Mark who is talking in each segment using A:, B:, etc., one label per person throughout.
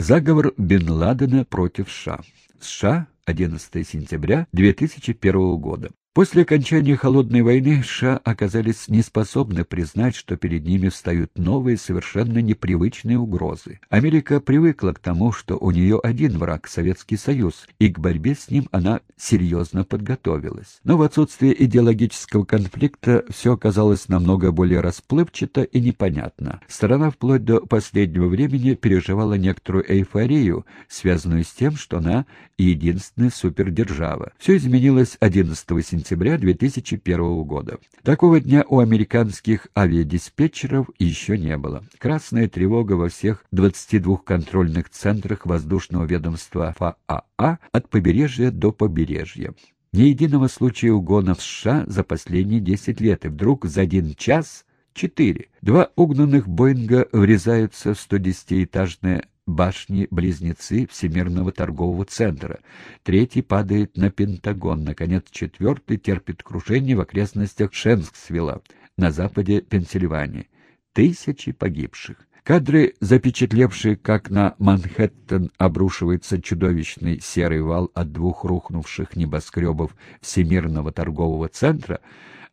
A: Заговор Бен Ладена против США. США, 11 сентября 2001 года. После окончания Холодной войны США оказались неспособны признать, что перед ними встают новые, совершенно непривычные угрозы. Америка привыкла к тому, что у нее один враг — Советский Союз, и к борьбе с ним она серьезно подготовилась. Но в отсутствие идеологического конфликта все оказалось намного более расплывчато и непонятно. Страна вплоть до последнего времени переживала некоторую эйфорию, связанную с тем, что она единственная супердержава. Все изменилось 11 сентября сентября 2001 года. Такого дня у американских авиадиспетчеров еще не было. Красная тревога во всех 22 контрольных центрах воздушного ведомства ФАА от побережья до побережья. Ни единого случая угона в США за последние 10 лет, и вдруг за один час — четыре. Два угнанных Боинга врезаются в 110-этажное башни-близнецы Всемирного торгового центра. Третий падает на Пентагон. Наконец, четвертый терпит крушение в окрестностях Шенксвилла на западе Пенсильвании. Тысячи погибших. Кадры, запечатлевшие, как на Манхэттен обрушивается чудовищный серый вал от двух рухнувших небоскребов Всемирного торгового центра,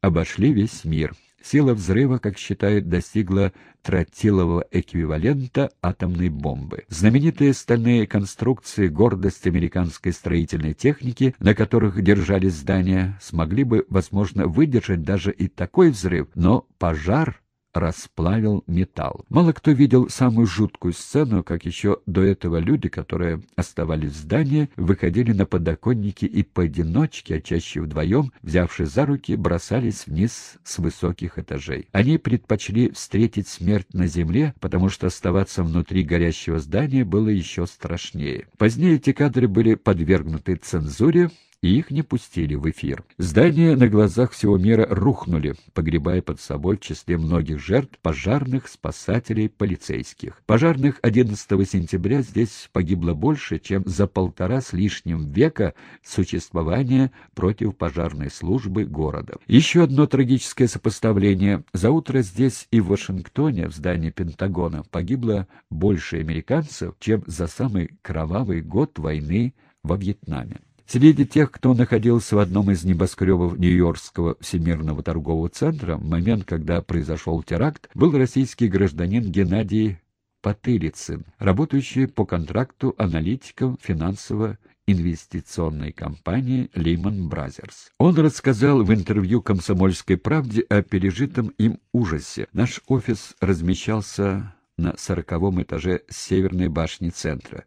A: обошли весь мир. Сила взрыва, как считают, достигла тротилового эквивалента атомной бомбы. Знаменитые стальные конструкции, гордость американской строительной техники, на которых держались здания, смогли бы, возможно, выдержать даже и такой взрыв, но пожар расплавил металл. Мало кто видел самую жуткую сцену, как еще до этого люди, которые оставались в здании, выходили на подоконники и поодиночке, а чаще вдвоем, взявшись за руки, бросались вниз с высоких этажей. Они предпочли встретить смерть на земле, потому что оставаться внутри горящего здания было еще страшнее. Позднее эти кадры были подвергнуты цензуре, и их не пустили в эфир. Здания на глазах всего мира рухнули, погребая под собой в числе многих жертв пожарных, спасателей, полицейских. Пожарных 11 сентября здесь погибло больше, чем за полтора с лишним века существования противопожарной службы города. Еще одно трагическое сопоставление. За утро здесь и в Вашингтоне, в здании Пентагона, погибло больше американцев, чем за самый кровавый год войны во Вьетнаме. Среди тех, кто находился в одном из небоскребов Нью-Йоркского Всемирного торгового центра, в момент, когда произошел теракт, был российский гражданин Геннадий Потылицын, работающий по контракту аналитиком финансово-инвестиционной компании Lehman Brothers. Он рассказал в интервью «Комсомольской правде» о пережитом им ужасе. Наш офис размещался на сороковом этаже северной башни центра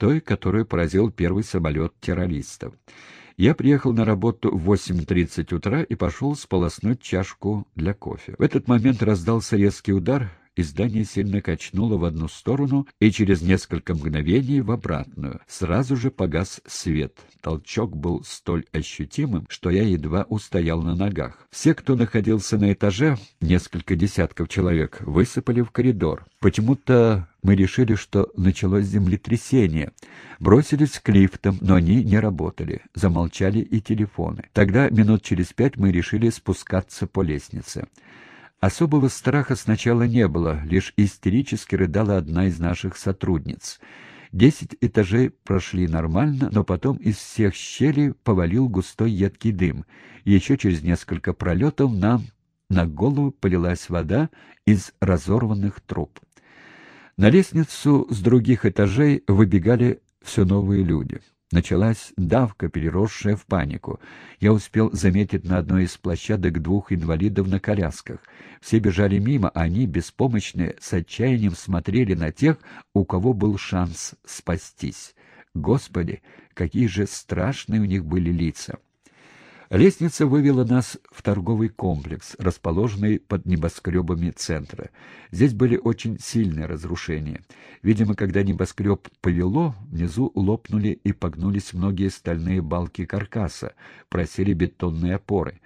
A: той, которую поразил первый самолет террористов. Я приехал на работу в 8.30 утра и пошел сполоснуть чашку для кофе. В этот момент раздался резкий удар, и здание сильно качнуло в одну сторону и через несколько мгновений в обратную. Сразу же погас свет. Толчок был столь ощутимым, что я едва устоял на ногах. Все, кто находился на этаже, несколько десятков человек, высыпали в коридор. Почему-то мы решили, что началось землетрясение. Бросились к лифтам, но они не работали. Замолчали и телефоны. Тогда минут через пять мы решили спускаться по лестнице. Особого страха сначала не было, лишь истерически рыдала одна из наших сотрудниц. Десять этажей прошли нормально, но потом из всех щелей повалил густой едкий дым. еще через несколько пролетов нам на голову полилась вода из разорванных труб. На лестницу с других этажей выбегали все новые люди. Началась давка, переросшая в панику. Я успел заметить на одной из площадок двух инвалидов на колясках. Все бежали мимо, а они, беспомощные, с отчаянием смотрели на тех, у кого был шанс спастись. Господи, какие же страшные у них были лица! Лестница вывела нас в торговый комплекс, расположенный под небоскребами центра. Здесь были очень сильные разрушения. Видимо, когда небоскреб повело, внизу лопнули и погнулись многие стальные балки каркаса, просели бетонные опоры.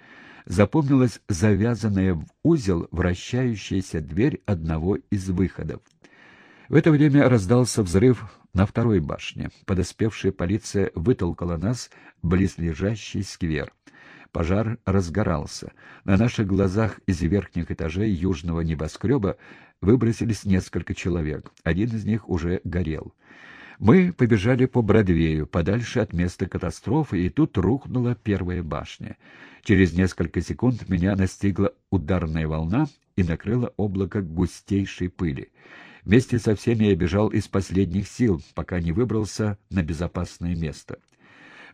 A: Запомнилась завязанная в узел вращающаяся дверь одного из выходов. В это время раздался взрыв на второй башне. Подоспевшая полиция вытолкала нас в близлежащий сквер. Пожар разгорался. На наших глазах из верхних этажей южного небоскреба выбросились несколько человек. Один из них уже горел. Мы побежали по Бродвею, подальше от места катастрофы, и тут рухнула первая башня. Через несколько секунд меня настигла ударная волна и накрыла облако густейшей пыли. Вместе со всеми я бежал из последних сил, пока не выбрался на безопасное место.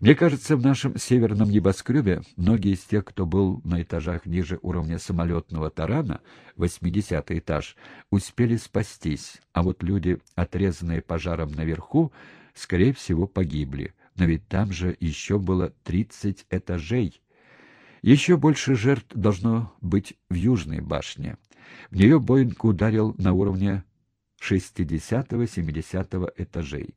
A: Мне кажется, в нашем северном небоскребе многие из тех, кто был на этажах ниже уровня самолетного тарана, 80 этаж, успели спастись, а вот люди, отрезанные пожаром наверху, скорее всего, погибли. Но ведь там же еще было 30 этажей. Еще больше жертв должно быть в южной башне. В нее Боинг ударил на уровне 60-70 этажей.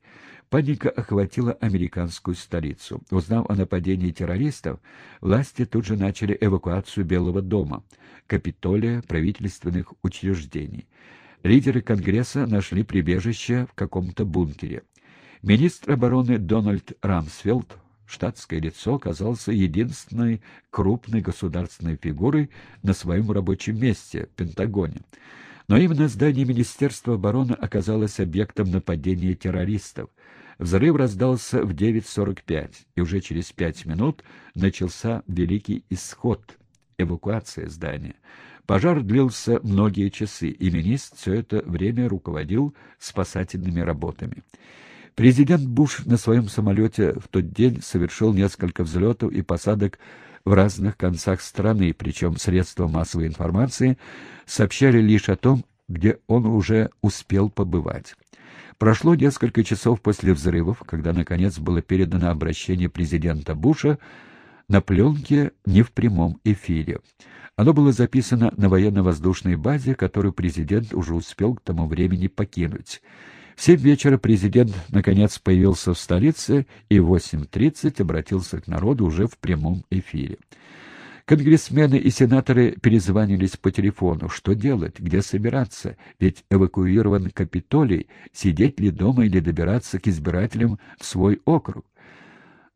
A: Паника охватила американскую столицу. Узнав о нападении террористов, власти тут же начали эвакуацию Белого дома, Капитолия, правительственных учреждений. Лидеры Конгресса нашли прибежище в каком-то бункере. Министр обороны Дональд Рамсфелд, штатское лицо, оказался единственной крупной государственной фигурой на своем рабочем месте, Пентагоне. Но именно здание Министерства обороны оказалось объектом нападения террористов. Взрыв раздался в 9.45, и уже через пять минут начался великий исход, эвакуация здания. Пожар длился многие часы, и министр все это время руководил спасательными работами. Президент Буш на своем самолете в тот день совершил несколько взлетов и посадок в разных концах страны, причем средства массовой информации сообщали лишь о том, где он уже успел побывать. Прошло несколько часов после взрывов, когда, наконец, было передано обращение президента Буша на пленке не в прямом эфире. Оно было записано на военно-воздушной базе, которую президент уже успел к тому времени покинуть. В семь вечера президент, наконец, появился в столице и в 8.30 обратился к народу уже в прямом эфире. Конгрессмены и сенаторы перезванивались по телефону. Что делать? Где собираться? Ведь эвакуирован Капитолий. Сидеть ли дома или добираться к избирателям в свой округ?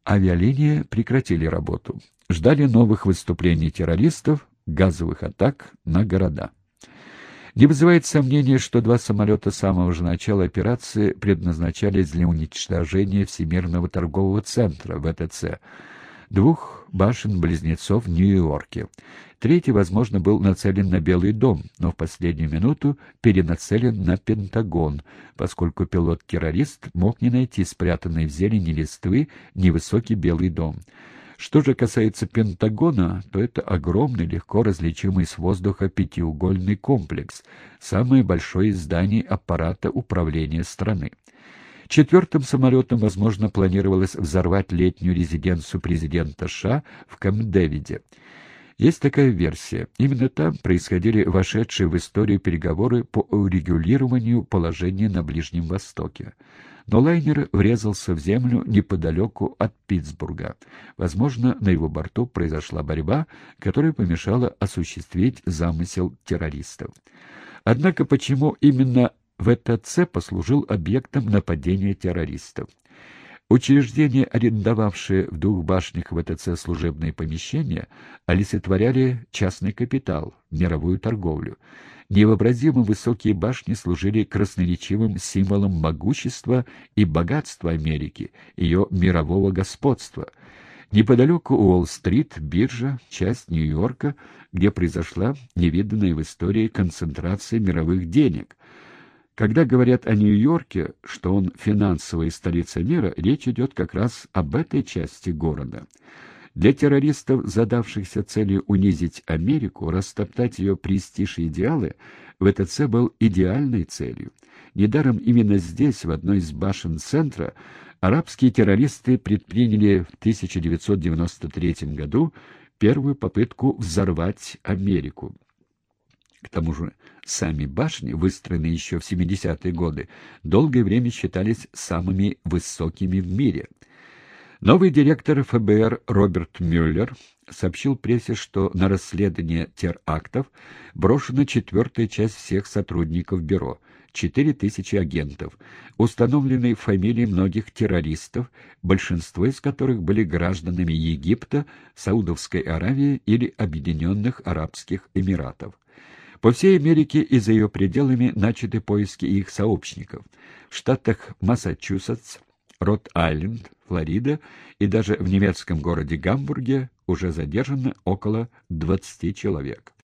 A: Авиалинии прекратили работу. Ждали новых выступлений террористов, газовых атак на города. Не вызывает сомнения, что два самолета с самого же начала операции предназначались для уничтожения Всемирного торгового центра, ВТЦ, двух башен-близнецов в Нью-Йорке. Третий, возможно, был нацелен на Белый дом, но в последнюю минуту перенацелен на Пентагон, поскольку пилот-террорист мог не найти спрятанной в зелени листвы невысокий Белый дом. Что же касается Пентагона, то это огромный, легко различимый с воздуха пятиугольный комплекс, самое большое из зданий аппарата управления страны. Четвертым самолетом, возможно, планировалось взорвать летнюю резиденцию президента США в Камп-Дэвиде. Есть такая версия. Именно там происходили вошедшие в историю переговоры по урегулированию положения на Ближнем Востоке. Но лайнер врезался в землю неподалеку от Питтсбурга. Возможно, на его борту произошла борьба, которая помешала осуществить замысел террористов. Однако почему именно ВТЦ послужил объектом нападения террористов. Учреждения, арендовавшие в двух башнях ВТЦ служебные помещения, олицетворяли частный капитал, мировую торговлю. Невообразимо высокие башни служили красноречивым символом могущества и богатства Америки, ее мирового господства. Неподалеку Уолл-стрит, биржа, часть Нью-Йорка, где произошла невиданная в истории концентрация мировых денег – когда говорят о Нью-Йорке, что он финансовая столица мира, речь идет как раз об этой части города. Для террористов, задавшихся целью унизить Америку, растоптать ее престиж и идеалы, ВТЦ был идеальной целью. Недаром именно здесь, в одной из башен центра, арабские террористы предприняли в 1993 году первую попытку взорвать Америку. К тому же сами башни, выстроенные еще в 70-е годы, долгое время считались самыми высокими в мире. Новый директор ФБР Роберт Мюллер сообщил прессе, что на расследование терактов брошена четвертая часть всех сотрудников бюро. 4 тысячи агентов, установлены фамилии многих террористов, большинство из которых были гражданами Египта, Саудовской Аравии или Объединенных Арабских Эмиратов. По всей Америке и за ее пределами начаты поиски их сообщников. В штатах Массачусетс, Рот-Айленд, Флорида и даже в немецком городе Гамбурге уже задержано около 20 человек.